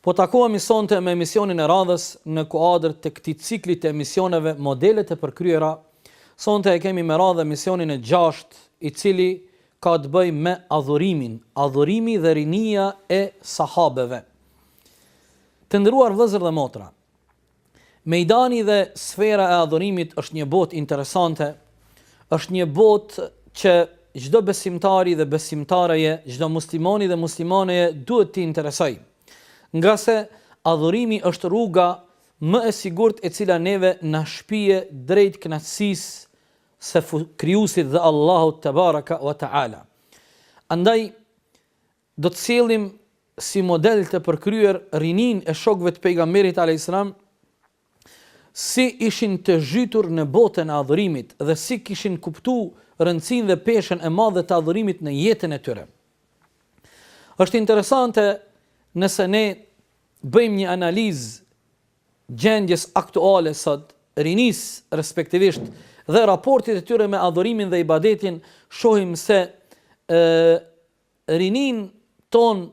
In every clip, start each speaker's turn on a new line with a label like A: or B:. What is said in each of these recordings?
A: Po takohemi sonte me emisionin e radhës në kuadër të këtij cikli të emisioneve Modelet e përkryera. Sonte e kemi me radhë emisionin e gjashtë, i cili ka të bëjë me adhurimin, adhurimi dhe rinia e sahabeve. Të nderuar vëllezër dhe motra, Mejdani dhe sfera e adhurimit është një botë interesante, është një botë që çdo besimtari dhe besimtareje, çdo muslimani dhe muslimaneje duhet t'i interesojë. Ngase adhurimi është rruga më e sigurt e cila neve na shpie drejt kënaqësisë së Krijuesit dhe Allahut tebareke ve teala. Andaj Do të sjellim si model të përkryer rininë e shokëve të Pejgamberit alejhisselam si ishin të zhytur në botën e adhurimit dhe si kishin kuptu rëndësinë dhe peshën e madhe të adhurimit në jetën e tyre. Është interesante nëse ne bëjmë një analizë gjendjes aktuale sot, rinisë respektivisht dhe raportit e tyre me adhurimin dhe ibadetin, shohim se ë Rininë tonë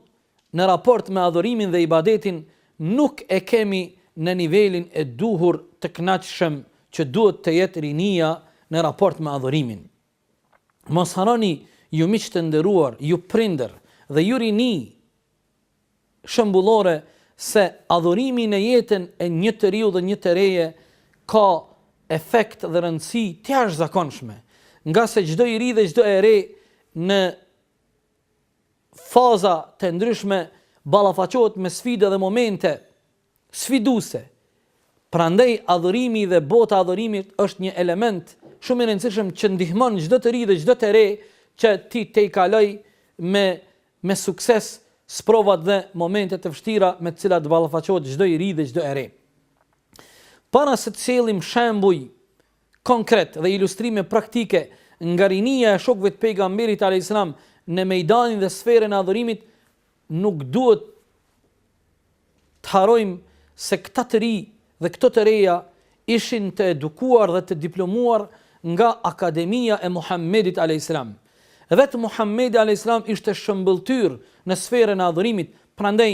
A: në raport me adhurimin dhe ibadetin nuk e kemi në nivelin e duhur të kënaqshëm që duhet të jetë rinia në raport me adhurimin. Mos harroni ju miq të nderuar, ju prindër dhe ju rini, shembullore se adhurimi në jetën e një të riu dhe një të reje ka efekt dhe rëndësi të jashtëzakonshme, ngase çdo i ri dhe çdo e re në faza të ndryshme ballafaqohet me sfide dhe momente sfiduese. Prandaj adhurimi dhe bota e adhurimit është një element shumë i rëndësishëm që ndihmon çdo të ri dhe çdo të re që t'i tejkalojë me me sukses sprovat dhe momente të vështira me të cilat ballafaqohet çdo i ri dhe çdo e re. Para se të sjellim shembuj konkret dhe ilustrime praktike nga rinia e shokëve të Pejgamberit alejhi selam në mejdanin dhe sferën e adhurimit, Nuk duhet të harrojmë se këta të ri dhe këto të reja ishin të edukuar dhe të diplomuar nga Akademia e Muhammedit alejhis selam. Vetë Muhammedi alejhis selam ishte shëmbëlltyrë në sferën e adhurimit, prandaj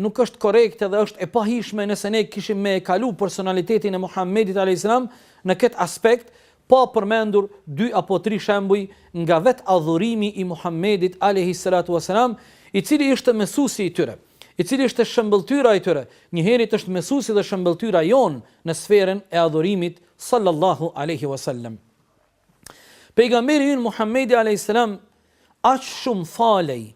A: nuk është korrekt edhe është e pahijshme nëse ne kishim me e kalu personalitetin e Muhammedit alejhis selam në këtë aspekt, Pa përmendur dy apo tri shembuj nga vetë adhurimi i Muhammedit, alejhi selatu ue selam, i cili ishte mesusi i tyre, i cili ishte shëmbëlltyra i tyre, njëherit është mesusi dhe shëmbëlltyra jonë në sferën e adhurimit, sallallahu alejhi ue sellem. Pejgamberi ynë Muhammedi, alejhi selam, aq shumë falej,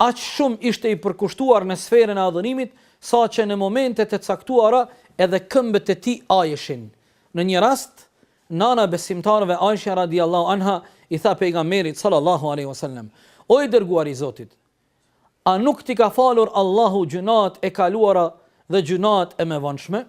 A: aq shumë ishte i përkushtuar në sferën e adhurimit, saqë në momentet e caktuara edhe këmbët e tij ajeshin, Në një rast, nana e besimtarëve Aisha radijallahu anha i tha Pejgamberit sallallahu alejhi ve sellem, O i dërguar i Zotit, a nuk t'i ka falur Allahu gjynaht e kaluara dhe gjynaht e mëvonshme?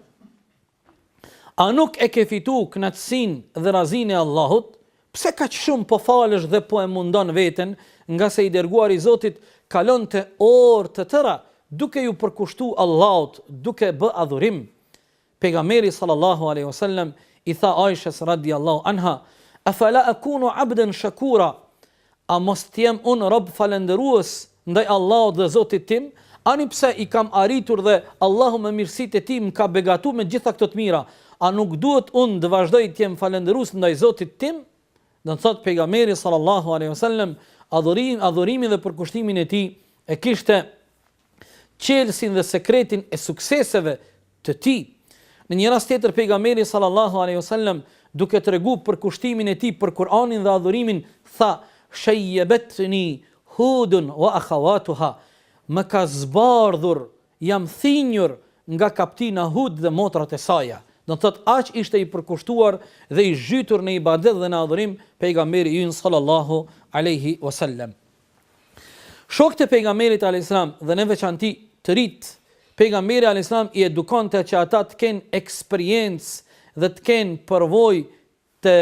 A: A nuk e ke fitu kënaqësinë dhe razinë e Allahut? Pse kaq shumë po falësh dhe po e mundon veten, ngase i dërguari i Zotit kalonte orë të tëra duke ju përkushtu Allahut, duke bë adhurim? Pejgamberi sallallahu alejhi ve sellem i tha Ajshes radijallahu anha, Efela ekunu abden shekura, A mos të jem unë rob falënderues ndaj Allahut dhe Zotit tim? Ani pse i kam arritur dhe Allahu me mirësitë e Tij më ka begatu me të gjitha këto të mira, a nuk duhet unë të vazhdoj të jem falënderues ndaj Zotit tim? Do të thotë pejgamberi sallallahu alejhi ve sellem adhurimin dhe përkushtimin e tij e kishte çelësin dhe sekretin e sukseseve të tij. Në një rast tjetër pejgamberi sallallahu alaihi wasallam duke tregu përkushtimin e tij për Kur'anin dhe adhurimin tha shayyabatni hudun wa akhawatuha më ka zbardhur jam thinjur nga kaptina Hud dhe motrat e saja. Do të thotë aq ishte i përkushtuar dhe i zhytur në ibadet dhe në adhurim pejgamberi ynë sallallahu alaihi wasallam. Shokët e Pejgamberit alejhi selam dhe në veçanti të rit, Pejgamberi alejhi selam i edukonte që ata të kenë eksperiencë dhe të kenë përvojë të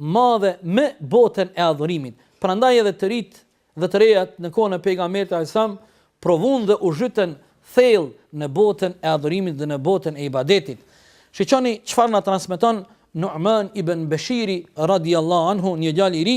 A: madhe me botën e adhurimit. Prandaj edhe të rit dhe të rejat në kohën e Pejgamberit alejhi selam provuan dhe u zhytën thellë në botën e adhurimit dhe në botën e ibadetit. Shiqoni çfarë na transmeton Nu'man ibn Beshiri radijallahu anhu, një djalë i ri,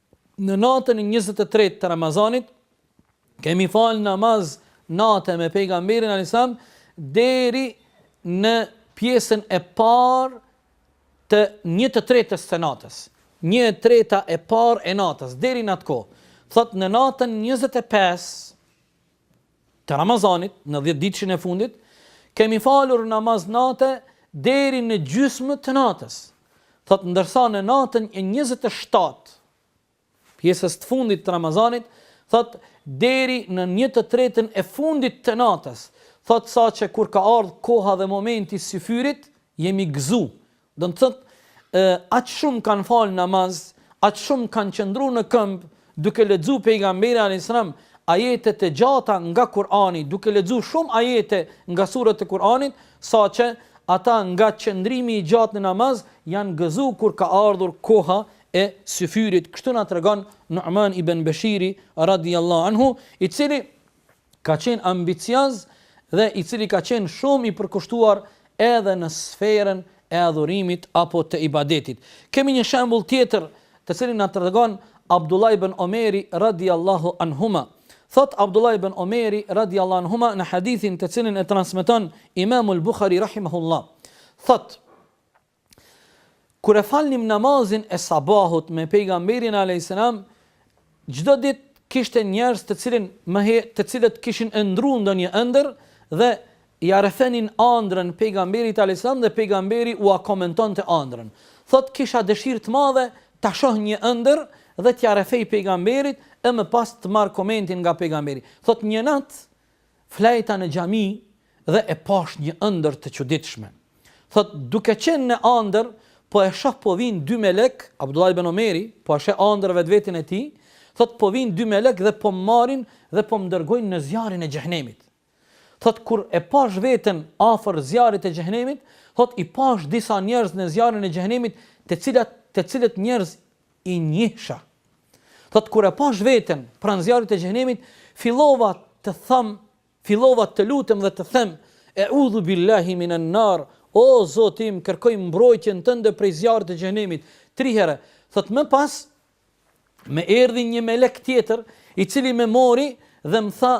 A: Në natën e njëzet e tretë të Ramazanit kemi falë namaz nate me pejgamberin alayhis salam deri në pjesën e parë të një të tretës të natës. Një e treta e parë e natës deri në atë kohë. Thot në natën 25 të Ramazanit, në dhjetëditëshin e fundit, kemi falur namaz nate deri në gjysmë të natës, thotë ndërsa në natën e njëzet e shtatë, pjesës të fundit të Ramazanit, thotë deri në një të tretën e fundit të natës, thotë saqë kur ka ardh koha dhe momenti i syfyrit, jemi gëzu, Do të thotë, aq shumë kanë falë namaz, aq shumë kanë qëndru në këmbë, duke lexu pejgamberi a.s. ajete të gjata nga Kurani, duke lexu shumë ajete nga suret e Kuranit, sa që ata nga qëndrimi i gjatë në namaz, janë gëzu kur ka ardhur koha e syfyrit. Kështu na tregon Nu'man ibn Beshiri, radijallahu anhu, i cili ka qenë ambicioz dhe i cili ka qenë shumë i përkushtuar edhe në sferën e adhurimit apo të ibadetit. Kemi një shembull tjetër, të cilin na tregon Abdullah ibn Omeri radiallahu anhuma. Thot Abdullah ibn Omeri radiallahu anhuma në hadithin të cilin e transmeton Imamul Bukhari rahimahullah. Thot Kur e falnim namazin e sabahut me Pejgamberin alejhis selam, çdo ditë kishte njerëz të cilin më he, të cilët kishin ëndrruar ndonjë ëndërr dhe ia rrëfenin ëndrrën Pejgamberit alejhis selam dhe Pejgamberi ua komentonte ëndrrën. Thotë kisha dëshirë të madhe ta shoh një ëndërr dhe t'ia rrëfej Pejgamberit e më pas të marr komentin nga Pejgamberi. Thotë një natë flajta në xhami dhe e pashë një ëndërr të çuditshme. Thotë, duke qenë në ëndërr, po e shoh po vijnë dy melekë, Abdullah ibn Omeri, po e sheh ëndërr vetveten e tij, thotë, po vijnë dy melekë dhe po më marrin dhe po më dërgojnë në zjarrin e xhehenemit. Thotë, kur e pashë veten afër zjarrit të xhehenemit, thotë, i pashë disa njerëz në zjarrin e xhehenemit, të cilat, të cilët njerëz i njihsha. Thotë kur e pash veten pranë zjarrit të xhehenemit, fillova të them, fillova të lutem dhe të them, E'udhu billahi min an-nar, o Zoti im, kërkoj mbrojtjen tënde prej zjarrit të xhehenemit, tri herë. Thotë më pas më erdhi një melek tjetër, i cili më mori dhe më tha,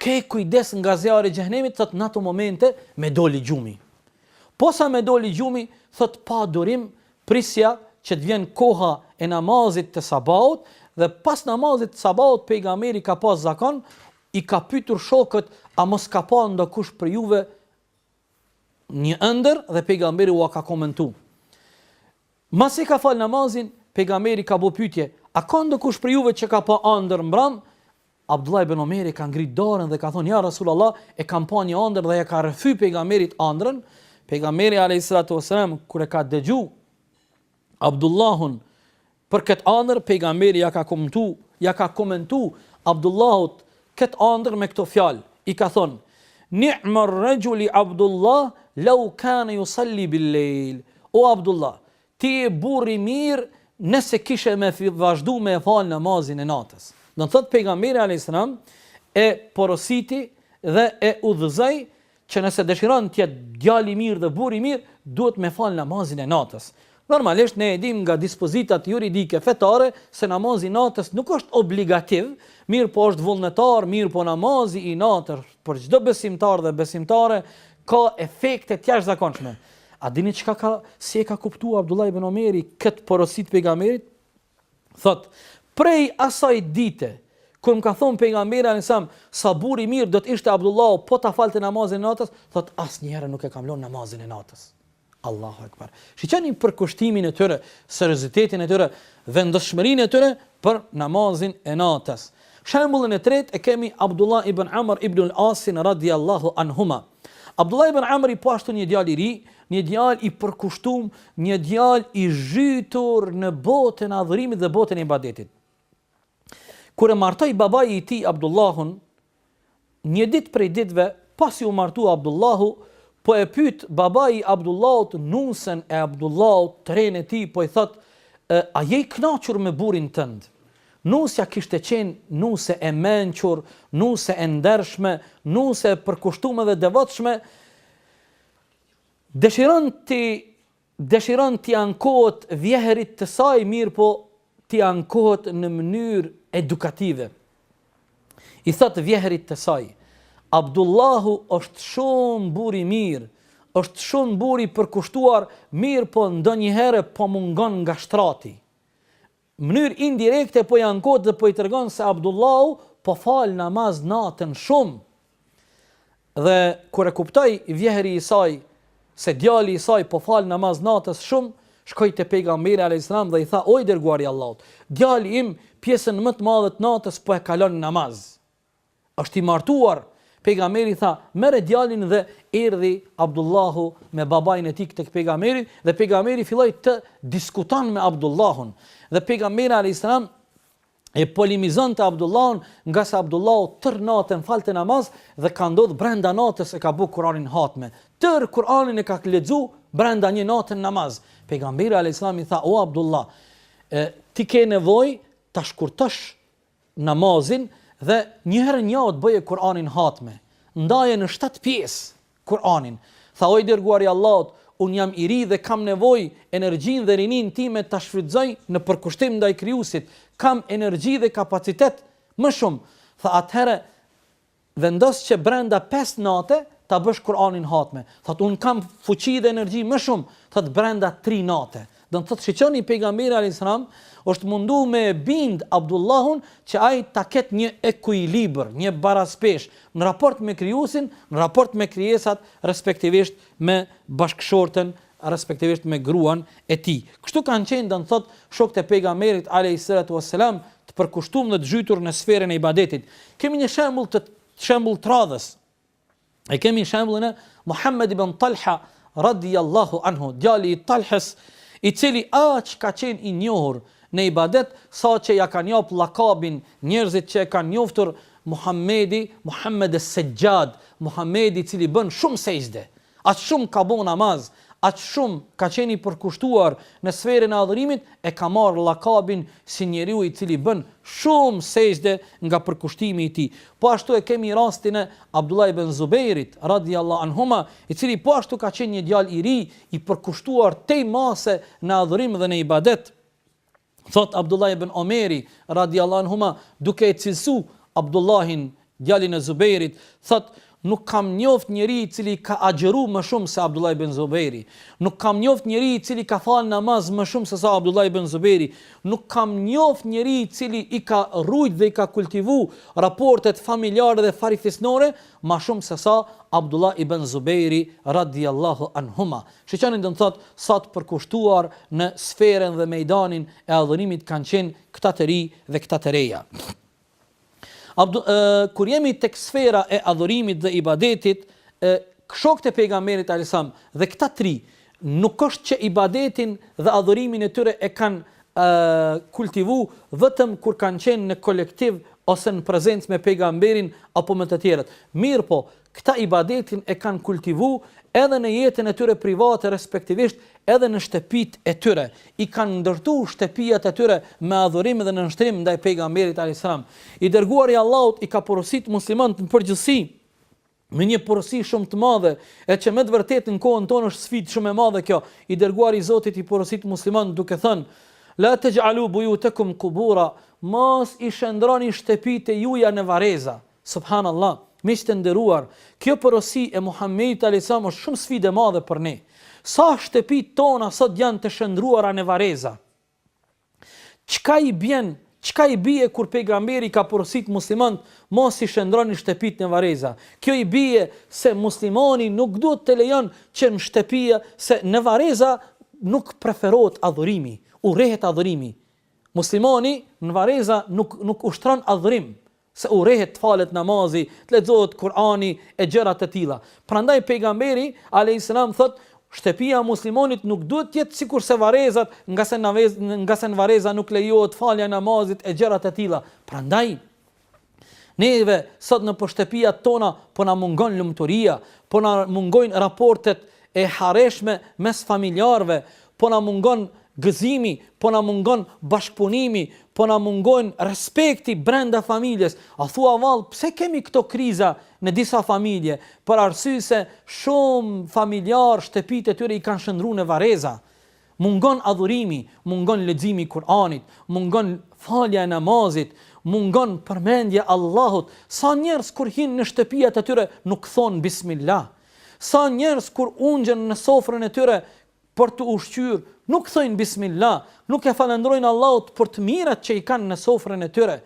A: Ke kujdes nga zjarri i xhehenemit thot në ato momente më doli gjumi. Posa më doli gjumi thot pa durim prisja që të vjen koha e namazit të sabaut dhe pas namazit të sabaut pejgamberi ka pas zakon i ka pytur shokët a mos ka pa ndokush prej juve një ëndër dhe pejgamberi ua ka komentu. Masi ka fal namazin, pejgamberi ka bo pytje, a ka ndokush prej juve që ka pa ëndër mbram, Abdullah ibn Omeri ka ngrit dorën dhe ka thonë, Ja Rasulallah, e kam pa një andër dhe ja ka rrëfy pejgamberit andrën, pejgamberi alejhi salatu ves selam kur e ka degju Abdullahun për këtë andër, pejgamberi ja ka komentu, ja ka komentu Abdullahut këtë andër me këto fjalë, i ka thonë, Ni'ma rajuli Abdullah law kana yusalli bil-layl. O Abdullah, Ti je burrë i mirë nëse kishe me vazhdu me e falë namazin e natës. Do të thotë pejgamberi alayhis salam e porositi dhe e udhëzoi që nëse dëshiron të jetë djalë i mirë dhe burrë i mirë, duhet me falë namazin e natës. Normalisht ne e dimë nga dispozitat juridike fetare se namazi i natës nuk është obligativ, mirëpo është vullnetar, mirëpo namazi i natës për çdo besimtar dhe besimtare Ka efekte të jashtëzakonshme. A dini çka ka, si e ka kuptuar Abdullah ibn Omeri këtë porosi të pejgamberit? Thot, prej asaj dite kur më ka thënë pejgamberi alayhis salam, sa burrë i mirë do të ishte Abdullah po ta falte namazin e natës, thot asnjëherë nuk e kam lënë namazin e natës. Allahu Ekber. Shiqoni përkushtimin e tyre, seriozitetin e tyre, vendosmërinë e tyre për namazin e natës. Shembullin e tretë e kemi Abdullah ibn Amr ibn al-Asin radiallahu anhuma. Abdullah ibn Amri po ashtu një djalë i ri, një djalë i përkushtuar, një djalë i zhytur në botën e adhurimit dhe botën e ibadetit. Kur e martoi babai i tij Abdullahun, Një ditë prej ditëve, pasi u martua Abdullahu, po e pyet babai i Abdullahut nusen e Abdullahut, të renë e tij, po i thotë, A je i kënaqur me burrin tënd? Nusja kishte qenë nuse e mençur, nuse e ndershme, nuse e përkushtume dhe devotshme, dëshiron t'i Dëshiron t'i ankohet vjehrrit të saj mirëpo t'i ankohet në mënyrë edukative. I thotë vjehrrit të saj, Abdullahu është shumë burrë i mirë, është shumë burrë i përkushtuar mirëpo ndonjëherë po mungon nga shtrati. mënyrë indirekte po i ankohet dhe po i tregon se Abdullahu po fal namaz natën shumë. Dhe kur e kuptoi vjehrri i saj se djali i saj po fal namaz natës shumë, shkoi te Pejgamberi alayhis salam dhe i tha o i dërguari i Allahut, djali im pjesën më të madhe të natës po e kalon në namaz. Është i martuar, pejgamberi i tha, merre djalin dhe erdhi Abdullahu me babain e tij tek pejgamberi dhe pejgamberi filloi të diskuton me Abdullahun. Dhe pejgamberi alayhis salam e polemizonte Abdullahun, ngase Abdullahu tër natën falte namaz dhe ka ndodh brenda natës e ka bu Kur'anin hatme. Tër Kur'anin e ka lexu brenda një nate n'namaz. Pejgamberi alayhis salam i tha, "O Abdullah, e, ti ke nevojë ta shkurtosh namazin dhe një herë në javë bëje Kur'anin hatme, ndaje në shtatë pjesë Kur'anin. Tha, O i Dërguari i Allahut, unë jam i ri dhe kam nevojë energjinë dhe rininë time ta shfrytëzoj në përkushtim ndaj Krijuesit, kam energji dhe kapacitet më shumë. Tha, Atëherë Vendos që brenda pesë nate ta bësh Kur'anin hatme. Thotë, unë kam fuqi dhe energji më shumë, thotë brenda tri nate. Do të thotë shiqani pejgamberi alayhis salam është mundu me bind Abdullahun që ai ta ketë një ekuilibër, një baraspeshë në raport me krijuesin, në raport me krijesat, respektivisht me bashkëshorten respektivisht me gruan e tij. Kështu kanë qenë, do të thotë, shokët e Pejgamberit alejhi selatu ue selam, të përkushtum dhe të zhytur në sferën e ibadetit. Kemi një shembull të shembull të radhës. E kemi shembullin e Muhammed ibn Talha radiallahu anhu, djali i Talhes, i cili aq ka qenë i njohur në ibadet, sa që ja kanë japë llakabin njerëzit që e kanë njoftur Muhammedi, Muhammed es-Sexhad, Muhammedi i cili bën shumë sexhde. Aq shumë ka bo namaz, aq shumë ka qenë i përkushtuar në sferën e adhurimit, e ka marrë llakabin si njeriu i cili bën shumë sexhde nga përkushtimi i tij. Po ashtu e kemi rastin e Abdullah ibn Zubejrit, radijallahu anhuma, i cili po ashtu ka qenë një djalë i ri, i përkushtuar tej mase në adhurim dhe në ibadet. Thotë Abdullah ibn Omeri, radijallahu anhuma, duke e cilësu Abdullahin, djalin e Zubejrit, thotë, Nuk kam njoft njeri i cili ka agjëru më shumë se Abdullah ibn Zubejri. Nuk kam njoft njeri i cili ka falë namaz më shumë se sa Abdullah ibn Zubejri. Nuk kam njoft njeri i cili i ka rujt dhe i ka kultivu raportet familjare dhe farefisnore më shumë se sa Abdullah ibn Zubejri, radijallahu anhuma. Shiqani do të thotë sa të përkushtuar në sferën dhe mejdanin e adhurimit kanë qenë këta të ri dhe këta të reja. E, kur jemi tek sfera e adhurimit dhe ibadetit, e, shokët e pejgamberit alejhi selam dhe këta të ri, nuk është që ibadetin dhe adhurimin e tyre e kanë kultivu vetëm kur kanë qenë në kolektiv ose në prezencë me pejgamberin apo me të tjerët. Mirëpo, Këta ibadetin e kanë kultivu edhe në jetën e tyre private respektivisht edhe në shtëpitë e tyre, i kanë ndërtu shtëpiat e tyre me adhurim dhe nënshtrim ndaj pejgamberit a.s. I dërguar i Allahut i ka porosit muslimant në përgjithësi me një porosi shumë të madhe, e që me të vërtet në kohën tonë është sfidë shumë e madhe kjo, i dërguar i Zotit i porosit muslimant duke thënë, la texhalu bujutekum kubura, mos i shndërroni shtëpit e juja në varreza, Subhanallah, miq të nderuar, kjo porosi e Muhamedit alayhis salam është shumë sfidë e madhe për ne. Sa shtëpitë tona sot janë të shndërruara në varreza. Çka i bën, çka i bie kur pejgamberi ka porositë muslimanët mos i shndërroni shtëpitë në varreza. Kjo i bie se muslimani nuk duhet të lejon që në shtëpi se në varreza nuk preferohet adhurimi, urrehet adhurimi. Muslimani në varreza nuk nuk ushtron adhurim, se urrehet të falet namazi, të lexohet Kur'ani e gjëra të tilla. Prandaj pejgamberi, alejhi selam, thotë, shtëpia e muslimanit nuk duhet të jetë sikurse varrezat, ngase në ngase në varreza nuk lejohet falja e namazit e gjëra të tilla. Prandaj neve sot nëpër shtëpiat tona po na mungon lumturia, po na mungojnë raportet e hareshme mes familjarëve, po na mungon gëzimi, po na mungon bashkëpunimi, po na mungojnë respekti brenda familjes. A thua vallë, pse kemi këto kriza në disa familje? Për arsye se shumë familjar shtëpitë e tyre i kanë shëndru në varreza. Mungon adhurimi, mungon leximi i Kur'anit, mungon falja e namazit, mungon përmendja e Allahut. Sa njerëz kur hin në shtëpiat e tyre nuk thon bismillah. Sa njerëz kur ungjen në sofrën e tyre për t'u ushqyer, nuk thojnë bismillah, nuk e falënderojnë Allahut për të mirat që i kanë në sofrën e tyre,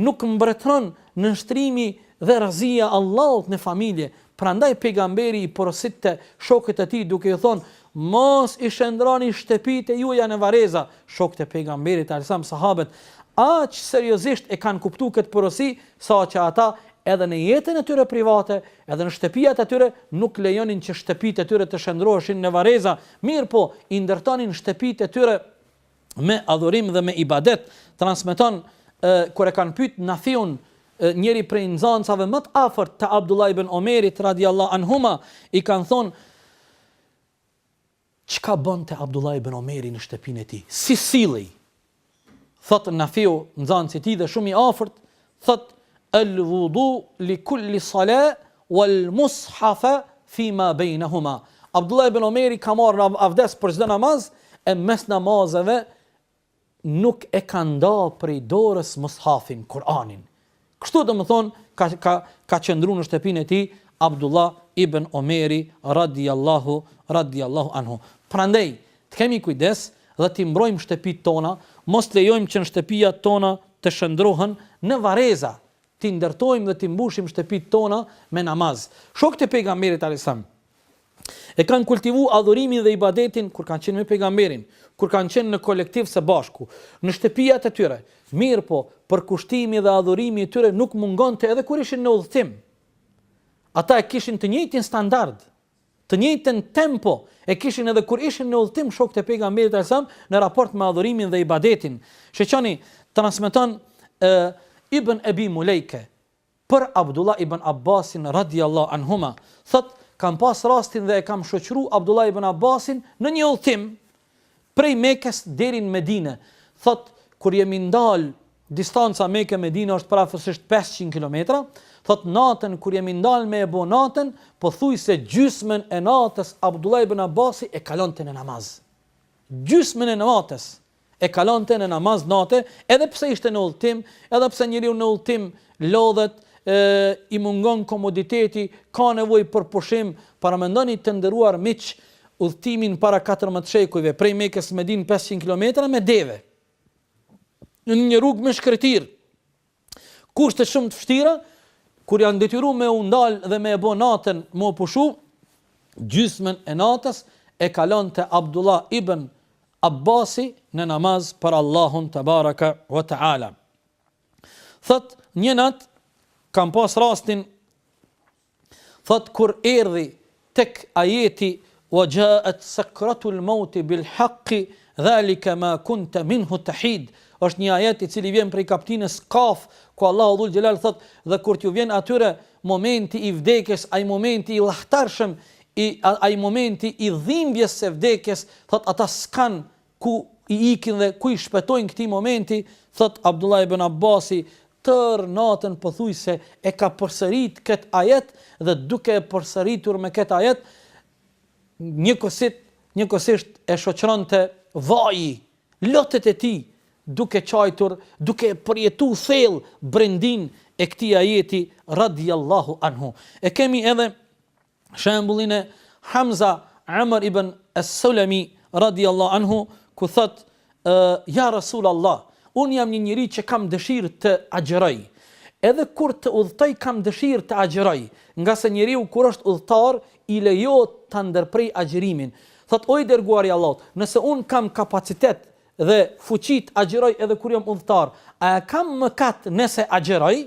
A: nuk mbretëron nënshtrimi dhe razia e Allahut në familje, prandaj pejgamberi i porositte shokët e tij duke iu thënë, Mos i shëndroni shtëpitë e juaja në varreza, shokët e pejgamberit alajhi selam sahabët aq seriozisht e kanë kuptuar këtë porosi Sa që ata edhe në jetën e tyre private, edhe në shtëpiat e tyre, nuk lejonin që shtëpitë e tyre të shëndroheshin në varreza, mirëpo i ndërtonin shtëpitë e tyre me adhurim dhe me ibadet, transmeton, kur e kanë pyet Nafiun njëri prej nxënësave më të afërt të Abdullah ibn Omerit radiallahu anhuma, i kanë thonë, Çka bënte Abdullah ibn Omeri në shtëpinë e tij? Si sillej? Thotë Nafiu, nxënësi i tij dhe shumë i afërt, thotë, El-wudu li kulli sala wal-mushafa fi ma bejnahuma. Abdullah ibn Omeri ka marrë avdes për çdo namaz e mes namazeve nuk e ka nda prej dorës Mushafin, Kur'anin. Kështu domethënë, ka, ka, ka qëndru në shtëpinë e tij, Abdullah ibn Omeri, radiallahu, radiallahu anhu. Prandaj, të kemi kujdes dhe t'i mbrojmë shtëpit tona, mos të lejojmë që shtëpiat tona të shëndrohen në varreza, t'i ndërtojmë dhe t'i mbushim shtëpit tona me namaz. Shokët e pejgamberit, alisam, E kanë kultivu adhurimin dhe ibadetin kur kanë qenë me pejgamberin, kur kanë qenë në kolektiv së bashku, në shtëpijat e tyre. Mirëpo, përkushtimi dhe adhurimi i tyre nuk mungonte edhe kur ishin në udhëtim. Ata e kishin të njëjtin standard, të njëjtën tempo e kishin edhe kur ishin në udhëtim shokët e pejgamberit alsam në raport me adhurimin dhe ibadetin. Shiqoni, transmeton e, Ibn Ebi Mulejke, Për Abdullah ibn Abbasin radijallahu anhuma, thotë, Kam pas rastin dhe e kam shoqëru Abdullah ibn Abbasin në një udhëtim prej Mekes deri në Medinë. Thotë, Kur jemi ndalë, distanca Mekë-Medinë është përafërsisht pesëqind kilometra, thotë, Natën kur jemi ndalë me e bo natën, pothuajse gjysmën e natës Abdullah ibn Abbasi e kalonte në namaz. Gjysmën e natës e kalonte në namaz nate, edhe pse ishte në udhëtim, edhe pse njeriu në udhëtim lodhet, e, i mungon komoditeti, ka nevojë për pushim, paramendoni të nderuar miq, udhëtimin para 14 shekujve prej Mekes në Medinë 500 kilometra me deve. Në një rrugë me shkretir. kushte shumë të vështira, kur janë detyru me u ndal dhe me e bo natën me u pushu, gjysmën e natës e kalonte Abdullah ibn Abbasi në namaz për Allahun tebareke ve teala. Thotë, një natë, kam pas rastin Thotë kur erdhi tek ajeti wa ja'at sakratul mauti bil haqi dhalika ma kunte minhu tahid është një ajet i cili vjen prej kaptinës Kaf ku Allahu dhul xhelal thotë dhe kur t'ju vjen atyre momenti i vdekjes ai momenti i llahtarshëm ai momenti i dhimbjes së vdekjes thotë ata s'kan Ku i ikin dhe ku i shpëtojnë këtij momenti, thotë Abdullah ibn Abbasi, tërë natën pothuajse e ka përsërit këtë ajet dhe duke e përsëritur me këtë ajet, njëkohësit, njëkohësisht e shoqëronte vaji, lotët e tij, duke qajtur, duke e përjetu thellë brendinë e këtij ajeti, radijallahu anhu. E kemi edhe shembullin e Hamza Amr ibn As-Sulami radiallahu anhu ku thot ja Rasul Allah un jam një njeri që kam dëshirë të agjëroj edhe kur të udhëtoj kam dëshirë të agjëroj ngase njeriu kur është udhëtar i lejohet ta ndërprej agjërimin thot o i dërguari i Allahut nëse un kam kapacitet dhe fuqi t'agjëroj edhe kur jam udhëtar a e kam mëkat nëse agjëroj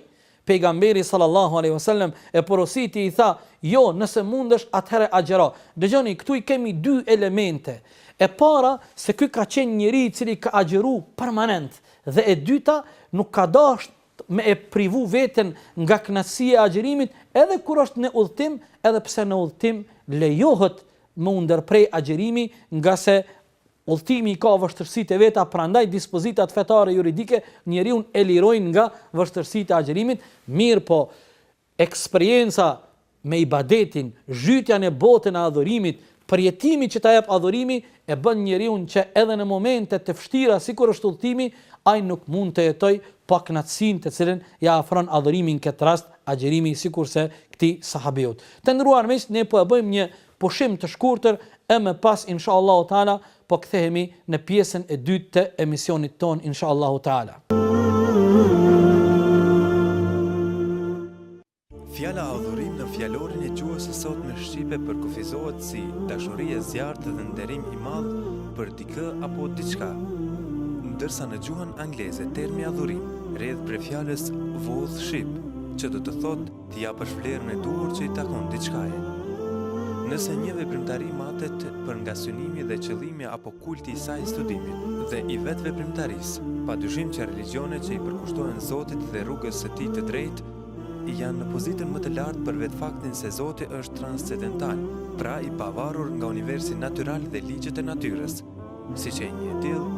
A: Pejgamberi sallallahu alejhi vesellem e porositi i tha, Jo, nëse mundesh atëherë agjëro. Dëgjoni, këtu i kemi dy elemente. E para, se ky ka qenë njeri i cili ka agjëru permanent dhe e dyta, nuk ka dashtë me e privu veten nga kënaqësia e agjërimit edhe kur është në udhëtim, edhe pse në udhëtim lejohet me u ndërpre agjërimi ngase Udhëtimi i ka vështirësitë e veta prandaj dispozitat fetare juridike njeriun e lirojnë nga vështirësitë e agjërimit, mirëpo eksperienca me ibadetin, zhytja në botën e adhurimit, përjetimi që ta jep adhurimi e bën njeriun që edhe në momente të vështira sikur është udhëtimi ai nuk mund të jetojë pa kënaqësinë të cilën ia afron adhurimi në këtë rast agjërimi sikurse këtij sahabiut. Të nderuar miq ne po e bëjmë një pushim të shkurtër e më pas inshallahu teala po kthehemi në pjesën e dytë të emisionit tonë inshallahu teala.
B: Fjala adhurim në fjalorin e gjuhës së sotme shqipe përkufizohet si dashuri e zjarrtë dhe nderim i madh për dikë apo diçka. Ndërsa në gjuhën angleze termi adhurim rrjedh prej fjalës worship, që do të thotë Të japësh vlerën e duhur që i takon diçkaje. Nëse një veprimtari matet për nga synimi dhe qëllimi apo kulti i saj studimit dhe i vetë veprimtarisë, pa dyshim që religjionet që i përkushtohen Zotit dhe rrugës së tij të drejtë, janë në pozitën më të lartë për vetë faktin se Zoti është transcendental, pra i pavarur nga universi natyral dhe ligjet e natyrës, si qenie e tillë,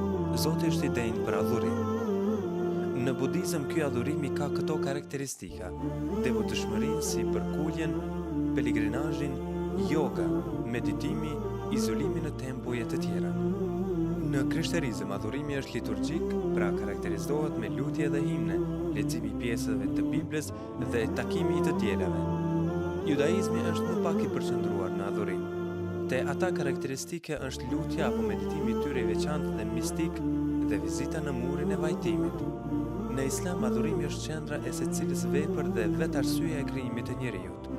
B: Zoti është i denjë për adhurim. Në budizëm, adhurimi ka këto karakteristika. Devotëshmërinë si përkuljen, peligrinazhin, yoga, meditimi, izolimin në tempuj e të tjera. Në krishterizëm, adhurimi është liturgjik, pra karakterizohet me lutje dhe himne, leximi i pjesëve të Biblës dhe takimi i të dielave. Judaizmi është më pak i përqendruar në adhurim. Te ata karakteristike është lutja apo meditimi i tyre i veçantë dhe mistik dhe vizita në murin e vajtimit. Në Islam adhurimi është qendra e secilës vepër dhe vetë arsyeja e krijimit të njeriut.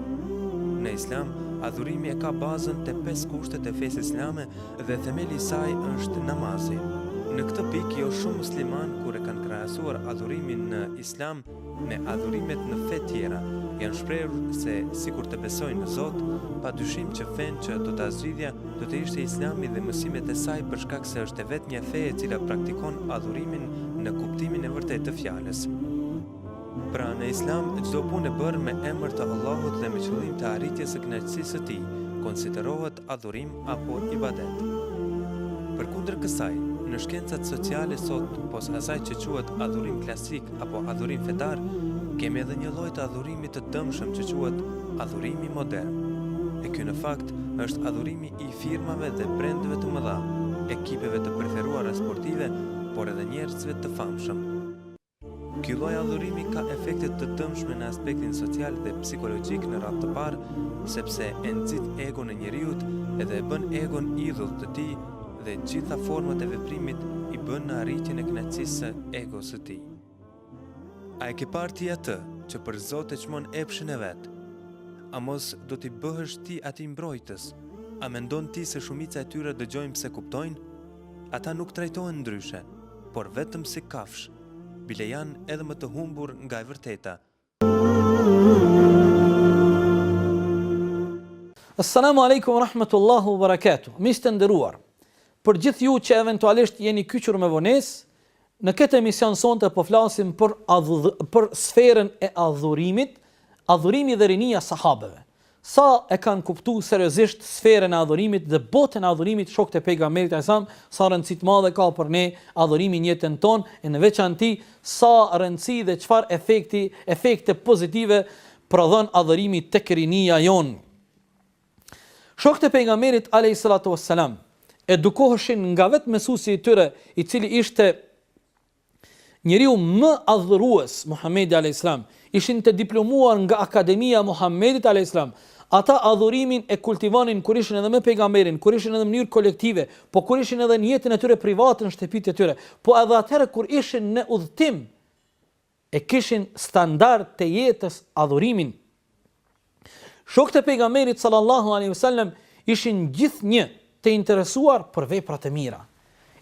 B: Në Islam adhurimi e ka bazën te pesë kushtet e fesë islame dhe themeli i saj është namazi. Në këtë pikë shumë jomuslimanë kur e kanë krahasuar adhurimin në Islam me adhurimet në fe të tjera, janë shprehur se sikur të besojnë në Zot, pa dyshim që fenë që do ta zgjidhja do të ishte Islami dhe mësimet e saj për shkak se është e vetmja fe e cila praktikon adhurimin në kuptimin e vërtetë të fjalës. Pra në Islam çdo punë e bërë me emër të Allahut dhe me qëllim të arritjes së kënaqësisë së Tij, konsiderohet adhurim apo ibadet. Përkundër kësaj, në shkencat sociale sot, pos asaj që quhet adhurim klasik apo adhurim fetar, kemi edhe një lloj të adhurimit të dëmshëm që quhet adhurimi modern. E ky në fakt është adhurimi i firmave dhe brendeve të mëdha, ekipeve të preferuara sportive, por edhe njerëzve të famshëm. Ky lloj adhurimi ka efekte të dëmshme në aspektin social dhe psikologjik në radhë të parë, sepse e nxit egon e njeriut edhe e bën egon idhull të tij dhe gjitha format e veprimit i bën në arritjen e kënaqësisë së egos së tij. A e ke parë ti atë që për Zot e çmon epshin e vet? A mos do t'i bëhesh ti atij mbrojtës? A mendon ti se shumica e tyre dëgjojnë ose kuptojnë? Ata nuk trajtohen ndryshe, por vetëm si kafshë, bile janë edhe më të humbur nga e vërteta.
A: Assalamu alaikum wa rahmatullahi wa barakatuh. Miq të nderuar, për gjithë ju që eventualisht jeni kyçur me vonesë, Në këtë emision sonte po flasim për për sferën e adhurimit, adhurimi dhe rinia e sahabëve. Sa e kanë kuptu seriozisht sferën e adhurimit dhe botën e adhurimit shokët e Pejgamberit alajhi salam, sa rëndësi të madhe ka për ne adhurimi në jetën tonë e në veçanti sa rëndësi dhe çfarë efekti, efekte pozitive prodhon adhurimi tek rinia jonë. Shokët e Pejgamberit alejhi salatu ves selam edukoheshin nga vetë mësuesi i tyre, i cili ishte njeriu më adhurues, Muhamedi alejhi selam, ishin të diplomuar nga Akademia e Muhamedit alejhi selam. Ata adhurimin e kultivonin kur ishin edhe me Pejgamberin, kur ishin edhe në mënyrë kolektive, po kur ishin edhe në jetën e tyre private në shtëpitë e tyre, po edhe atëherë kur ishin në udhëtim e kishin standard të jetës adhurimin Shokët e Pejgamberit sallallahu alejhi ve sellem ishin gjithnjë të interesuar për veprat e mira.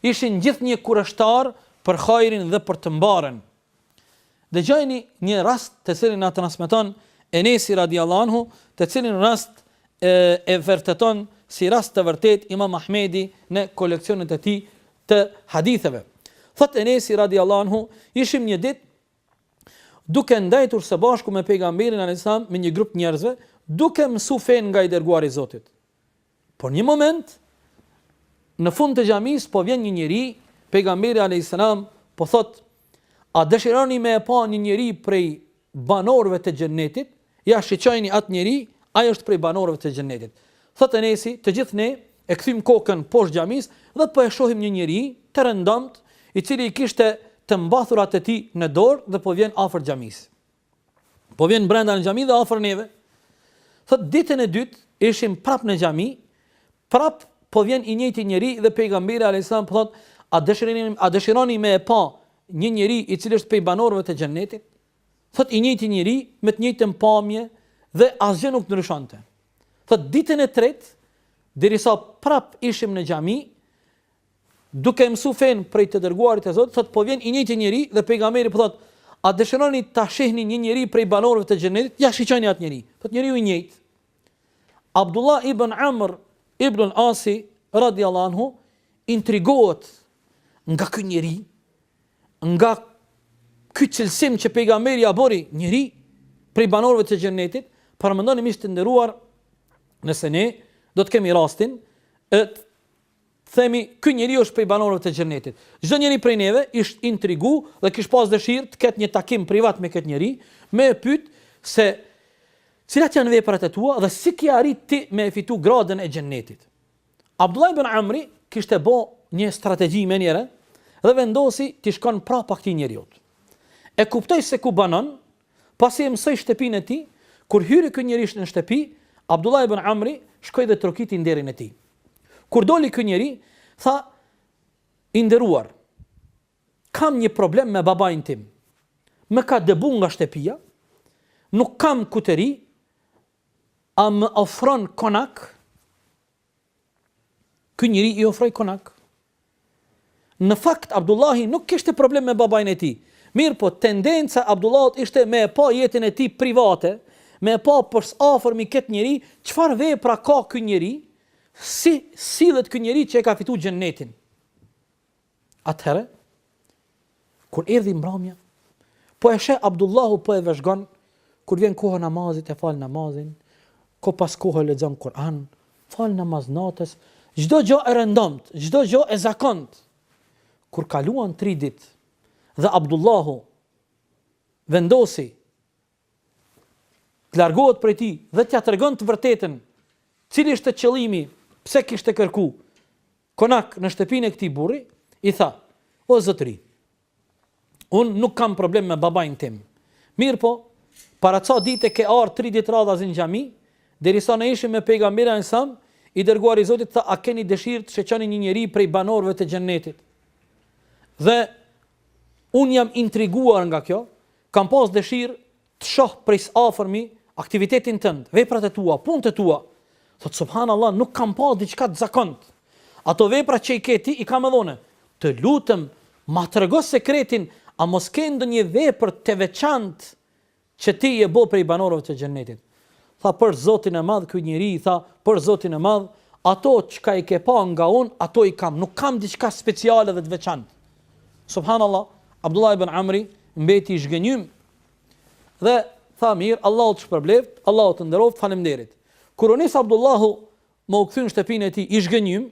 A: Ishin gjithnjë kureshtarë për hajrin dhe për të mbarën. Dëgjojeni një rast të cilin na transmeton Enesi radiallahu anhu, të cilin rast e vërteton si rast të vërtetë Imam Ahmedi në koleksionet e tij të haditheve. Thotë Enesi radiallahu anhu, ishim një ditë duke ndejtur së bashku me pejgamberin alayhis salam me një grup njerëzve, duke mësu fenë nga i dërguari i Zotit. Por një moment në fund të xhamisë po vjen një njeri, pejgamberi alayhis salam po thotë, a dëshironi me e pa një njeri prej banorëve të Xhennetit, ja shiqojini atë njeri, ai është prej banorëve të Xhennetit. Thotë Enesi, të gjithë ne e kthymë kokën poshtë xhamisë dhe po e shohim një njeri të rëndomtë, i cili i kishte të mbathurat e tij në dorë dhe po vjen afër xhamisë. Po vjen brenda në xhami dhe afër neve. Thotë ditën e dytë ishim prapë në xhami, Prap po vjen i njëjti njeri dhe Pejgamberi alejhi selam po thotë, A dëshironi, a dëshironi me e pa një njeri i cili është prej banorëve të Xhennetit? Thotë i njëjti njeri me të njëjtën pamje dhe asgjë nuk ndryshonte. Thotë ditën e tretë, derisa prap ishim në xhami, duke mësu fen prej të dërguarit të Zotit, thotë po vjen i njëjti njeri dhe pejgamberi po thotë, a dëshironi ta shihni një njeri prej banorëve të xhenetit? Ja shiqoni atë njeri. Thotë njeriu i njëjtë. Abdullah ibn Amr ibn al-Asi radijallahu anhu intrigohet nga ky njeri, nga ky cilësim që pejgamberi ia bori njeri prej banorëve të xhennetit, paramendoni miq të nderuar nëse ne do të kemi rastin e themi, ky njeri është prej banorëve të Xhennetit. Çdo njeri prej neve ish intrigu dhe kish pas dëshirë të ketë një takim privat me këtë njeri, me e pyet se cilat janë veprat e tua dhe si ke arrit ti me e fitu gradën e Xhennetit. Abdullah ibn Amri kishte bë një strategji menjëherë dhe vendosi t'i shkon prapa këtij njeriu. E kuptoi se ku banon Pasi e mësoi shtëpinë e tij, kur hyri ky njeri në shtëpi, Abdullah ibn Amri shkoi dhe trokiti n'derën e tij. Kur doli ky njeri, tha: "I nderuar, kam një problem me babain tim. Më ka dëbu nga shtëpia, nuk kam ku të rri, a më ofron konak?" Ky njeri i ofroi konak. Në fakt, Abdullahi nuk kishte problem me babain e tij, mirëpo tendenca e Abdullahut ishte me e pa jetën e tij private, me e pa për së afërmi këtë njeri, çfarë vepra ka ky njeri, si sillet ky njeri që e ka fitu Xhennetin. Atëherë, kur erdhi mbrëmja, po e sheh Abdullahu po e vëzhgon kur vjen koha e namazit e fal namazin, kohë pas kohe lexon Kur'an, fal namaz natës, çdo gjë e rëndomt, çdo gjë e zakont. Kur kaluan 3 ditë dhe Abdullahu vendosi të largohet prej tij dhe t'ia tregon të vërtetën, cili ishte qëllimi, pse kishte kërku konak në shtëpinë e këtij burri, i tha, o zotëri, unë nuk kam problem me babain tim, mirëpo, para ca dite ke ardh tri ditë radhazi në xhami, derisa ne ishim me pejgamberin alejhi selam, i dërguari i Zotit tha a keni dëshirë të shiqoni një njeri prej banorëve të xhennetit. Dhe un jam intriguar nga kjo, Kam pas dëshirë të shoh prej së afërmi aktivitetin tënd, veprat e tua, punët e tua. Thotë, Subhanallah, nuk kam pa diçka të zakontë. Ato vepra që i ke ti, i kam edhe unë. Të lutem, ma trego sekretin, a mos ke ndonjë vepër të veçantë që ti je bo prej banorëve të Xhennetit? Tha për Zotin e madh ky njeri i tha për Zotin e madh ato çka i ke pa nga unë ato i kam nuk kam diçka speciale dhe të veçantë. Subhanallahu Abdullah ibn Amri mbeti i zhgënjym dhe tha mirë Allahu të shpërbleft, Allahu të nderoft, faleminderit. Kur u nis Abdullahu me u kthy në shtëpinë e tij i zhgënjym,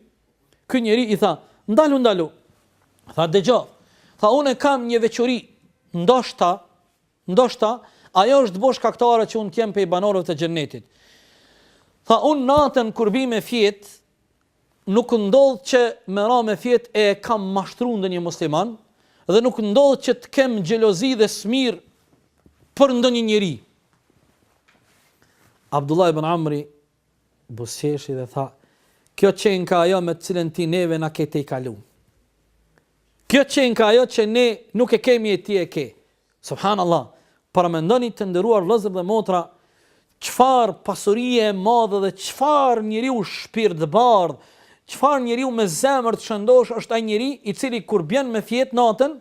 A: ky njeri i tha, "Ndalu, ndalu." Tha dëgjo. Tha unë kam një veçori, ndoshta Ndoshta, ajo është bo shkaktare që unë të jem prej banorëve të Xhennetit. Tha unë natën kur bi me fjetë, nuk ndodh që me ra me fjetë e e kam mashtru ndonjë musliman dhe nuk ndodh që të kem xhelozi dhe smir për ndonjë njeri. Abdullah ibn Amri buzëqeshi dhe tha, kjo qenka ajo me të cilën ti neve na ke tejkalu. Kjo qenka ajo që ne nuk e kemi e ti e ke. Subhanallah, paramendoni të nderuar vëllezër dhe motra, çfarë pasurie e madhe dhe çfarë njeriu shpirtbardh, çfarë njeriu me zemër të shëndosh është ai njeri i cili kur bjen me fjet natën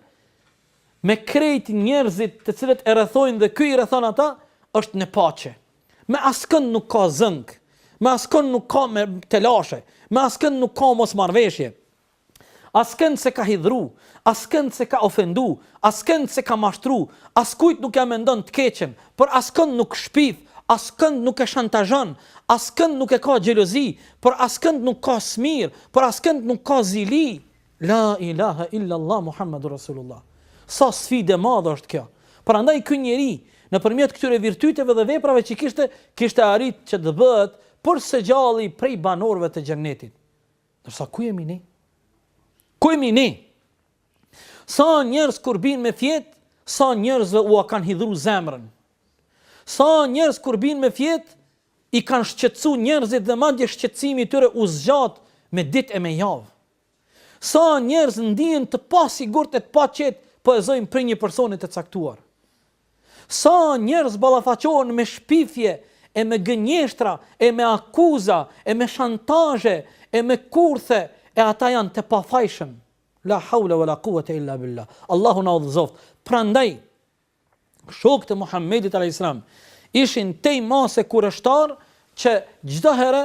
A: me krejt njerëzit të cilët e rrethojnë dhe ky i rrethon ata është në paqe. Me askënd nuk ka zënkë, me askënd nuk ka me telashe, me askënd nuk ka mosmarrëveshje. Askënd s'e ka hidhru, askënd s'e ka ofendu, askënd s'e ka mashtru, askujt nuk ja mendon të keqen, për askënd nuk shpif, askënd nuk e shantazhon, askënd nuk e ka xhelozi, për askënd nuk ka smirë, për askënd nuk ka zili. La ilahe illallah Muhammedur Rasulullah. Sa sfidë e madhe është kjo! Prandaj ky njeri, nëpërmjet këtyre virtyteve dhe veprave që kishte, kishte arritë që të bëhet për së gjalli prej banorëve të Xhennetit. Ndërsa ku jemi ne? Ku jemi ne? Sa njerëz kur bin me fjet, sa njerëzve ua kanë hidhru zemrën. Sa njerëz kur bin me fjet, i kanë shqetsu njerëzit dhe madje shqetsimi i tyre u zgjat me dit e me javë. Sa njerëz ndihen të pasigurt e të paqetë, po e zojnë prej një personit të caktuar. Sa njerëz ballafaqohen me shpifje e me gënjeshtra e me akuza e me shantazhe e me kurthe e ata janë të pafajshëm. La haula wala quwata illa billah. Allahu na udhëzoft. Prandaj shokët e Muhamedit alayhis salam ishin tej mase kurështar që çdo herë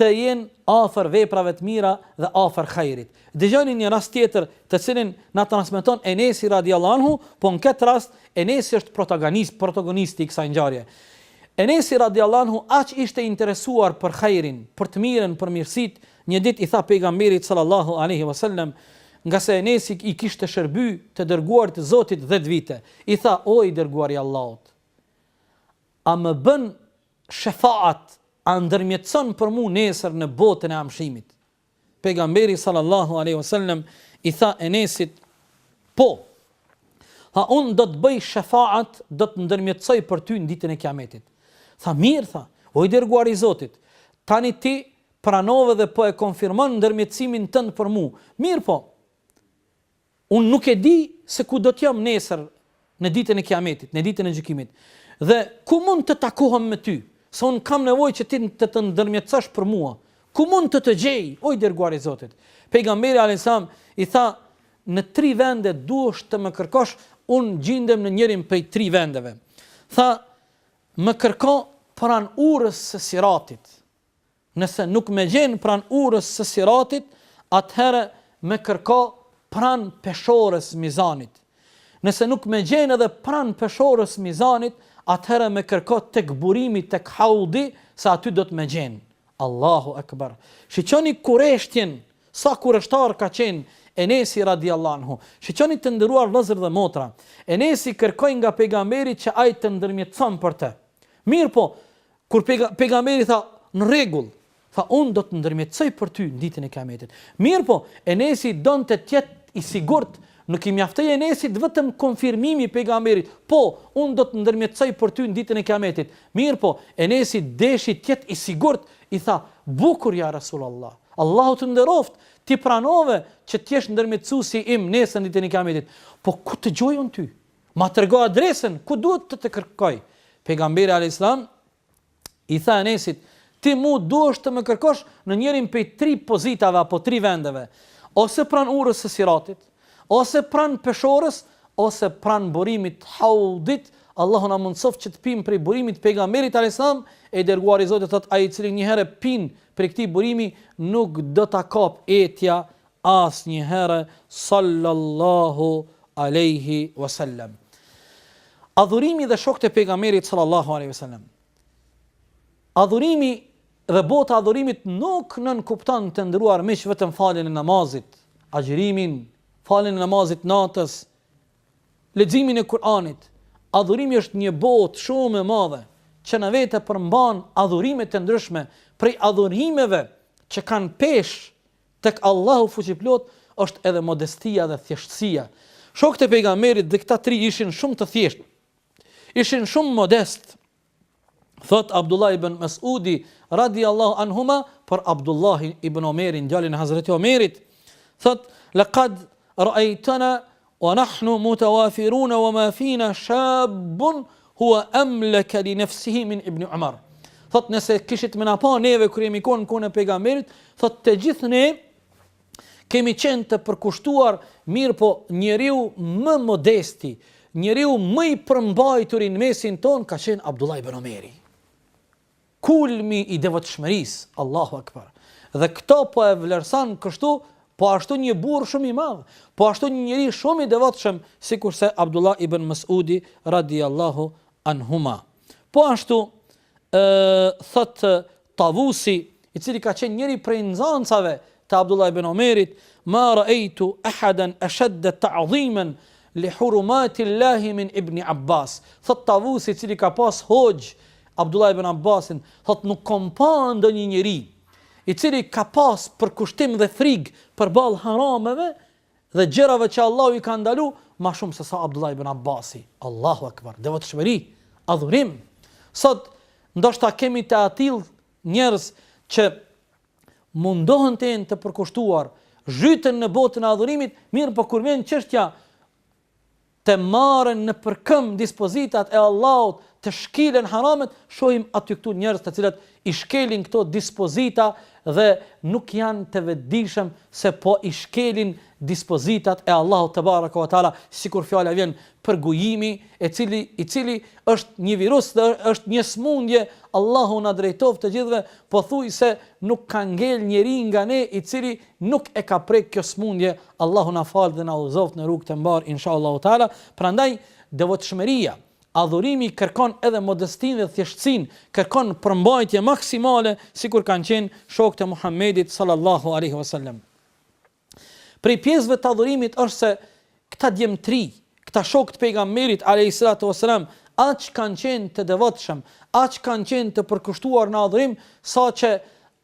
A: të jenë afër veprave të mira dhe afër hajrit. Dëgjoni një rast tjetër të cilin na transmeton Enesi radijallahu anhu, po në këtë rast Enesi është protagonist, protagonisti i kësaj ngjarje. Enesi radijallahu anhu aq ishte i interesuar për hajrin, për të mirën, për mirësitë, një ditë i tha pejgamberit sallallahu alaihi wasallam, ngase Enesi i kishte shërby të dërguarit të Zotit 10 vite, i tha o i dërguari i Allahut, a më bën Shefaat, a ndërmjetëson për mu nesër në botën e amshimit? Pejgamberi sallallahu alejhi ve sellem i tha Enesit, Po. Tha, unë do të bëj shefaat, do të ndërmjetësoj për ty në ditën e Kiametit. Tha, mirë, tha, o i dërguari i Zotit, tani ti pranove dhe po e konfirmon ndërmjetësimin tënd për mua. Mirëpo, Unë nuk e di se ku do të jam nesër në ditën e Kiametit, në ditën e gjykimit, dhe ku mund të takohem me ty, se unë kam nevojë që ti të ndërmjetësosh për mua. Ku mund të të gjej, o i dërguari i Zotit? Pejgamberi alejhi selam i tha, Në tri vende duhesh të më kërkosh, unë gjindem në njërin prej tri vendeve. Tha, Më kërko pranë urës së Siratit. Nëse nuk më gjen pranë urës së Siratit, atëherë më kërko pranë peshores Mizanit. Nëse nuk më gjen edhe pranë peshores Mizanit, atëherë më kërko tek burimi tek Haudi, se aty do të më gjen. Allahu Ekber. Shiqoni kureshtjen, sa kureshtar ka qenë Enesi radijallahu anhu. Shiqoni të nderuar vëllezër dhe motra. Enesi kërkoi nga pejgamberi që ai të ndërmjetëson për të. Mirëpo, Kur pejgamberi tha, në rregull, tha unë do të ndërmjetësoj për ty në ditën e Kiametit. Mirëpo, Enesi donte të jetë i sigurt, nuk i mjaftoi Enesit vetëm konfirmimi i pejgamberit, po, unë do të ndërmjetësoj për ty në ditën e Kiametit. Mirëpo, Enesi deshi të jetë i sigurt, i tha, bukur ja Resulallah, Allahu të nderoftë, ti pranove që të jesh ndërmjetësuesi im nesër në ditën e Kiametit. Po ku të gjej unë ty? Ma trego adresën, ku duhet të të kërkoj? Pejgamberi a.s. i tha Enesit, ti mu duhesh të më kërkosh në njërin prej tri pozitave apo tri vendeve, ose pranë urës së siratit, ose pranë peshores, ose pranë burimit haudit, Allahu na mundësoftë që të pimë prej burimit të pejgamberit a.s. i dërguari i Zotit thotë ai i cili njëherë pin prej këtij burimi nuk do ta kap etja asnjëherë sallallahu alejhi wa sallam. Adhurimi dhe shokët e pejgamberit sallallahu alejhi wa sallam. Adhurimi dhe bota e adhurimit nuk nënkupton të nderuar miq vetëm faljen e namazit, agjërimin, faljen e namazit të natës, leximin e Kur'anit. Adhurimi është një botë shumë e madhe që në vete përmban adhurime të ndryshme prej adhurimeve që kanë peshë Tek Allahu Fuqiplotë është edhe modestia dhe thjeshtësia. Shokët e Pejgamberit dhe këta tre ishin shumë të thjeshtë. Ishin shumë modestë. Thotë Abdullah ibn Mas'udi radiallahu anhuma për Abdullah ibn Omerin, djalin e Hazreti Omerit, thotë laqad ra'aytana Wa nahnu mutawafiruna wa ma fina shabun huwa amlaka li nafsihi min ibn Umar. Thot nëse kishit me na pa neve kur jemi kon n'kohën e pejgamberit, thot të gjithë ne kemi qenë të përkushtuar, mirëpo njeriu më modesti, njeriu më i përmbajturi në mesin ton ka qenë Abdullah ibn Omeri. Kulmi i devotshmërisë, Allahu Akbar. Dhe këtë po e vlerëson kështu, po ashtu një burrë shumë i madh, po ashtu një njeri shumë i devotshëm, sikurse Abdullah ibn Mes'udi radijallahu anhuma. Po ashtu, ë thotë Tavusi, i cili ka qenë njëri prej nxancave të Abdullah ibn Omerit, ma ra'aytu ahadan ashadda ta'ziman li hurumati Allahi min Ibn Abbas. Thotë Tavusi, i cili ka pas hoxhë Abdullah ibn Abbasin, thotë nuk kam pa ndonjë njeri, i cili ka pas përkushtim dhe frigë përballë harameve dhe gjërave që Allahu i ka ndalu, ma shumë se sa Abdullah ibn Abbasi. Allahu Akbar, devotshmëri, adhurim. Sot ndoshta kemi të atillë njerëz që mundohen të jenë të përkushtuar, zhyten në botën e adhurimit, mirëpo kur vjen çështja të marren nëpër këmbë dispozitat e Allahut të shkelen haramet, shohim aty këtu njerëz të cilët i shkelin këto dispozita dhe nuk janë të vetëdijshëm se po i shkelin dispozitat e Allahut tebareke ve teala, sikur fjala vjen përgojimi, e cili i cili është një virus dhe është një smundje, Allahu na drejtoftë të gjithëve, pothuajse nuk ka ngel njeri nga ne i cili nuk e ka prek kjo smundje Allahu na faltë dhe na udhëzoft në rrugë të mbarë inshallahu teala prandaj devotshmëria adhurimi kërkon edhe modestinë dhe thjeshtësinë kërkon përmbajtje maksimale sikur kanë qenë shokët e Muhamedit sallallahu alaihi wasallam prej pjesëve të adhurimit është se Këta djem të rinj, këta shokë të Pejgamberit, alejhi selatu ue selam, aq kanë qenë të devotshëm, aq kanë qenë të përkushtuar në adhurim, saqë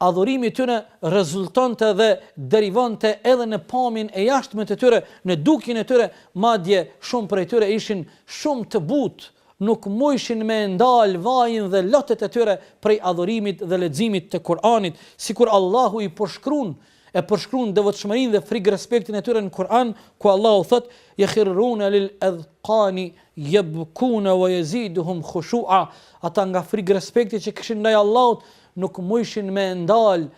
A: adhurimi i tyre rezultonte dhe derivonte edhe në pamjen e jashtme të tyre, në dukjen e tyre, madje shumë prej tyre ishin shumë të butë, nuk mujshin me e ndalë vajin dhe lotët e tyre prej adhurimit dhe leximit të Kur'anit, sikur Allahu i përshkruan e përshkruan devotshmërinë dhe frigërespektin e tyre në Kur'an, ku Allahu thotë: "Yakhirruna lil adhqani yabkuna wa yaziduhum khushu'a", ata nga frigërespekti që kishin ndaj Allahut nuk mujshin me e ndalë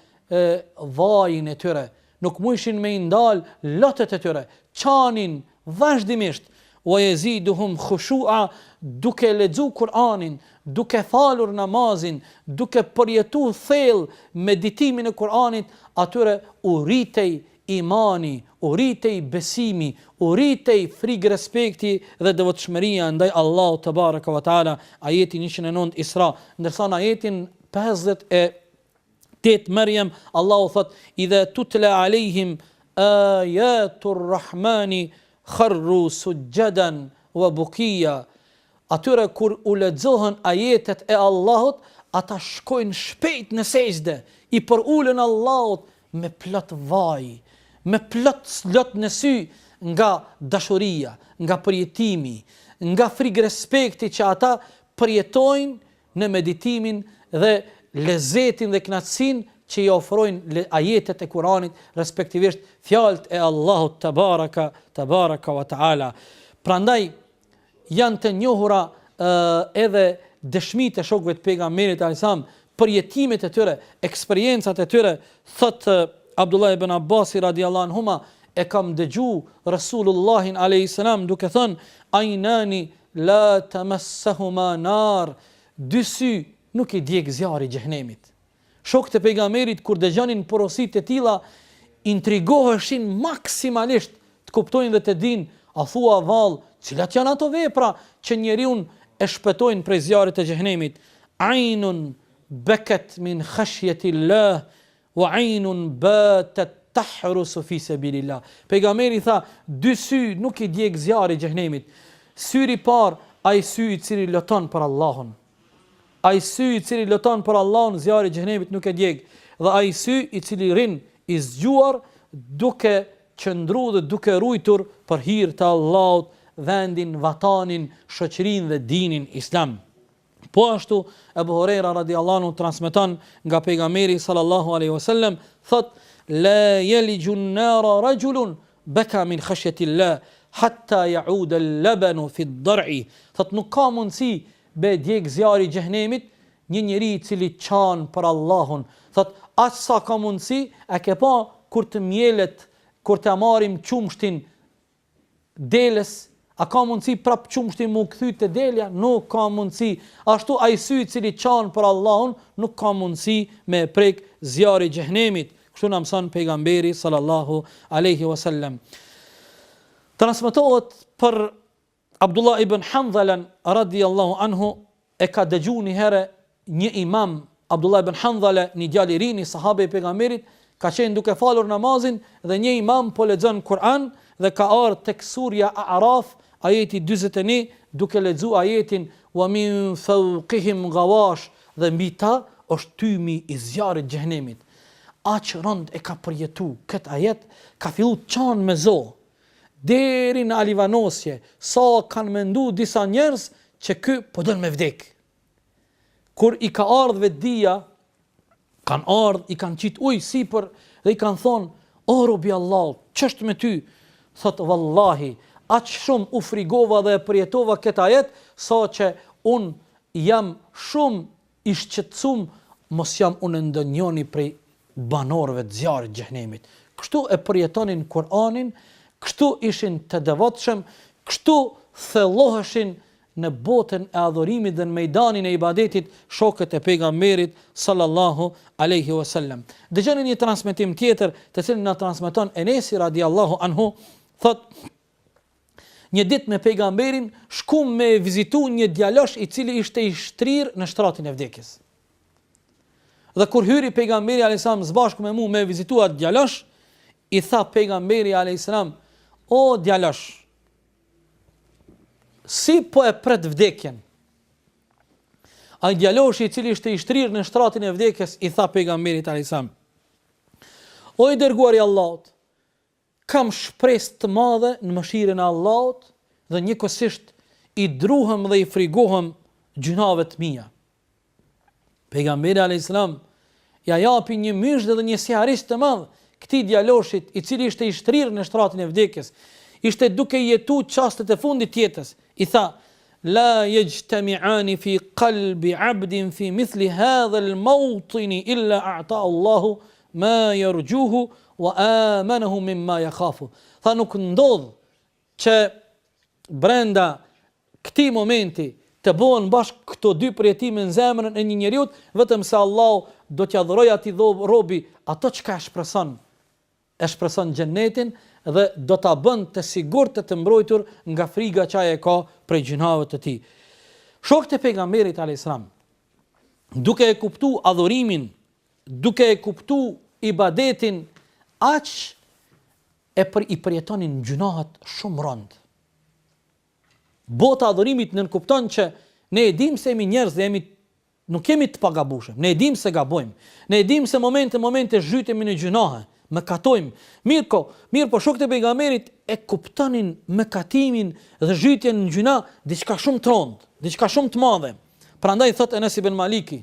A: vajin e tyre, nuk mujshin me i ndalë lotët e tyre, qanin vazhdimisht, Wa yaziduhum khushu'a, duke lexu Kur'anin, duke falur namazin, duke përjetu thellë meditimin e Kur'anit, atyre u rritej imani, u rritej besimi, u rritej frikë-respekti dhe devotshmëria ndaj Allahut tebareke ve teala, ajeti njëqind e nëntë Isra, ndërsa në ajetin pesëdhjetë e Tetë Mërjem, Allahu thot, idha tutla alejhim, ajatur rahmani, kharru sujjadan, wa bukija. Atyre kur u lexohen ajetet e Allahut, ata shkojnë shpejt në sexhde, i përulen Allahut, me plot vaj, me plot lot në sy, nga dashuria, nga përjetimi, nga frikë-respekti që ata përjetojnë në meditimin dhe lezetin dhe kënaqësinë që i ofrojnë ajetet e Kur'anit, respektivisht fjalët e Allahut tebaraka tebaraka wa ta'ala. Prandaj janë të njohura edhe dëshmitë e shokëve të pejgamberit alejhi selam, përjetimet e tyre, eksperiencat e tyre, thot Abdullah ibn Abbas radiallahu anhuma e kam dëgju Rasulullahin alayhis salam duke thënë ainani La tamassahuma nar, dy sy nuk i djeg zjarri i xhehenemit. Shokët e Pejgamberit kur dëgjonin porositë e tilla, intrigoheshin maksimalisht të kuptojnë dhe të dinë, a thua vallë, cilat janë ato vepra që njeriun e shpëtojnë prej zjarrit të xhehenemit? Aynun bakat min khashyatillah Wa aynun batat tahrusu fi sabilillah. Pejgamberi tha, dy sy nuk i djeg zjarri i xhehenemit. Syri i parë, ai sy i cili loton për Allahun. Ai sy i cili loton për Allahun, zjarri i xhehenemit nuk e djeg. Dhe ai sy i cili rrin i zgjuar duke qëndru dhe duke rujtur për hir të Allahut, vendin, vatanin, shoqërinë dhe dinin islam. Po ashtu, Ebu Hurajra radijallahu anhu transmeton nga pejgamberi sallallahu alaihi wasallam, thotë: "La yaliju an-nara rajulun baka min khashyati Allah hatta ya'ud al-labanu fi ad-dar'i." Thotë nuk ka mundësi me e djeg zjarri i xhehenemit një njeri i cili qan për Allahun, thotë as sa ka mundësi, e ke pa kur të mjelet, kur të marrim qumështin deles, a ka mundësi prap qumshti m'u kthy te delja, nuk ka mundësi, ashtu ai sy i cili qan për Allahun, nuk ka mundësi me e prek zjarri i xhehenemit, kështu na mëson pejgamberi sallallahu alejhi wa sallam. Transmetohet për Abdullah ibn Handhalan radiallahu anhu, E ka dëgju një here një imam, Abdullah ibn Handhale, një djal i ri, një sahabe i Pejgamberit, ka qenë duke falur namazin dhe një imam po lexon Kur'an dhe ka ardh tek surja A'raf, ajeti dyzet e një, duke lexu ajetin, Wa min fawqihim ghawash, dhe mbi ta është tymi i zjarrit të xhehenemit. Aq rëndë e ka përjetu këtë ajet, ka fillu të qan me zo, Deri në alivanosje sa kanë mendu disa njerz që ky po don me vdek. Kur i ka ardh vetëdija, kan ardh i kan qit ujë sipër dhe i kan thonë, o rob i Allahut, ç'është me ty? Thot vallahi, aq shumë u frigova dhe e përjetova këtë ajet, sa që un jam shumë I shqetësum mos jam unë ndonjoni prej banorëve të zjarrit xhehenemit. Kështu e përjetonin Kur'anin, kështu ishin të devotshëm, kështu thelloheshin në botën e adhurimit dhe në mejdanin e ibadetit shokët e Pejgamberit sallallahu alejhi we sellem. Dëgjoni një transmetim tjetër, të cilin na transmeton Enesi radijallahu anhu, thotë, Një ditë me Pejgamberin shkum me e vizitu një djalosh i cili ishte i shtrirë në shtratin e vdekjes. Dhe kur hyri Pejgamberi a.s. s'bashku me mu me e vizitu atë djalosh, i tha Pejgamberi a.s. O djalosh, si po e pret vdekjen? Ai djalosh i cili ishte i shtrirë në shtratin e vdekjes, i tha Pejgamberit a.s. O i dërguar i Allahut, Kam shpresë të madhe në mëshirën e Allahut dhe njëkohësisht i druhem dhe i frigohem gjynaheve të mia. Pejgamberi alayhis salam ia japi një myzhde dhe një sihariq të madh këtij djaloshit i cili ishte i shtrirë në shtratin e vdekjes, ishte duke i jetu çastet e fundit të jetës, i tha, La yajtami'ani fi qalbi 'abdin fi mithli hadha al-mawtini illa a'tahu Allahu Ma yarjuhu wa amanahu mimma yakhafu. Tha nuk ndodh që brenda këtij momenti të bohen bashkë këto dy përjetime në zemrën e një njeriu, vetëm se Allahu do t'ia dhurojë atij robi ato çka e shpreson. E shpreson xhennetin dhe do ta bën të sigurt e të mbrojtur nga friga që ai e ka prej gjynaheve të tij. Shokët e pejgamberit alayhis salam duke e kuptuar adhurimin duke e kuptu ibadetin ata e për i përjetonin gjynahat shumë rënd. Bota e adhurimit nënkupton që ne e dim se jemi njerëz dhe jemi nuk jemi të pagabushëm. Ne e dim se gabojmë. Ne e dim se momente momente zhytemi në gjynahe, mëkatojmë. Mirëpo, mirëpo shokët e pejgamberit e kuptonin mëkatimin dhe zhytjen në gjyna diçka shumë të rëndë, diçka shumë të madhe. Prandaj thotë Enes ibn Maliki,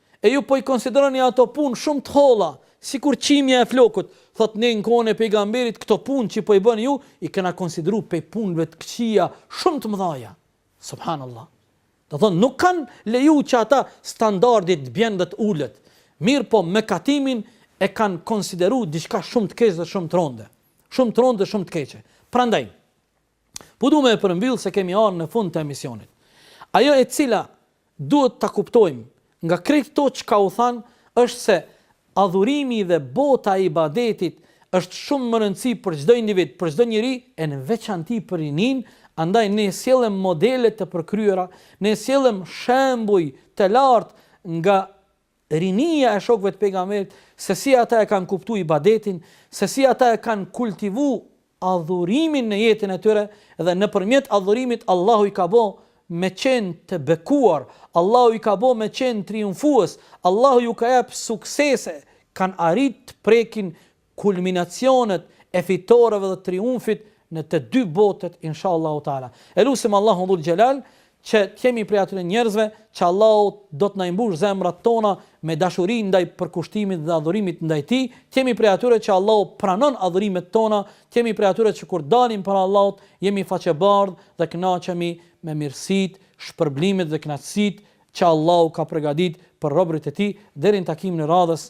A: E ju po i konsideroni ato punë shumë të holla, sikur qimja e flokut, thotë ne në kohën e Pejgamberit këto punë që po i bëni ju, i kena konsideru pej punëve të këqija shumë të mëdhaja. Subhanallah. Domethënë nuk kanë leju që atyre standardi të bjen dhe të ulet, mirëpo mëkatimin e kanë konsideru diçka shumë të keqe dhe shumë të ronde. Shumë të ronde dhe shumë të keqe. Prandaj, Po du me e përmbyll se kemi ardh në fund të emisionit. Ajo e cila duhet ta kuptojmë nga krejt këto çka u thanë është se adhurimi dhe bota e ibadetit është shumë me rëndësi për çdo individ, për çdo njeri e në veçanti për rininë, andaj ne sjellim modele të përkryera, ne sjellim shembuj të lartë nga Rinia e shokëve të Pejgamberit, se si ata e kanë kuptu ibadetin, se si ata e kanë kultivu adhurimin në jetën e tyre dhe nëpërmjet adhurimit Allahu i ka bo me qenë të bekuar, Allahu i ka bo me qenë triumfues, Allahu iu ka jep suksese, kanë arrit të prekin kulminacionet e fitoreve dhe triumfit në të dy botet inshallahu teala. E lusim Allahun dhul xhelal që të jemi prej atyre njerëzve që Allahu do të na i mbushë zemrat tona me dashuri ndaj përkushtimit dhe adhurimit ndaj Tij, të jemi prej atyre që Allahu pranon adhurimet tona, të jemi prej atyre që kur dalim para Allahut jemi faqebardhë dhe kënaqemi me mirësitë, shpërblimet dhe kënaqësitë që Allahu ka përgatitur për robërit e Tij deri në takimin e radhës.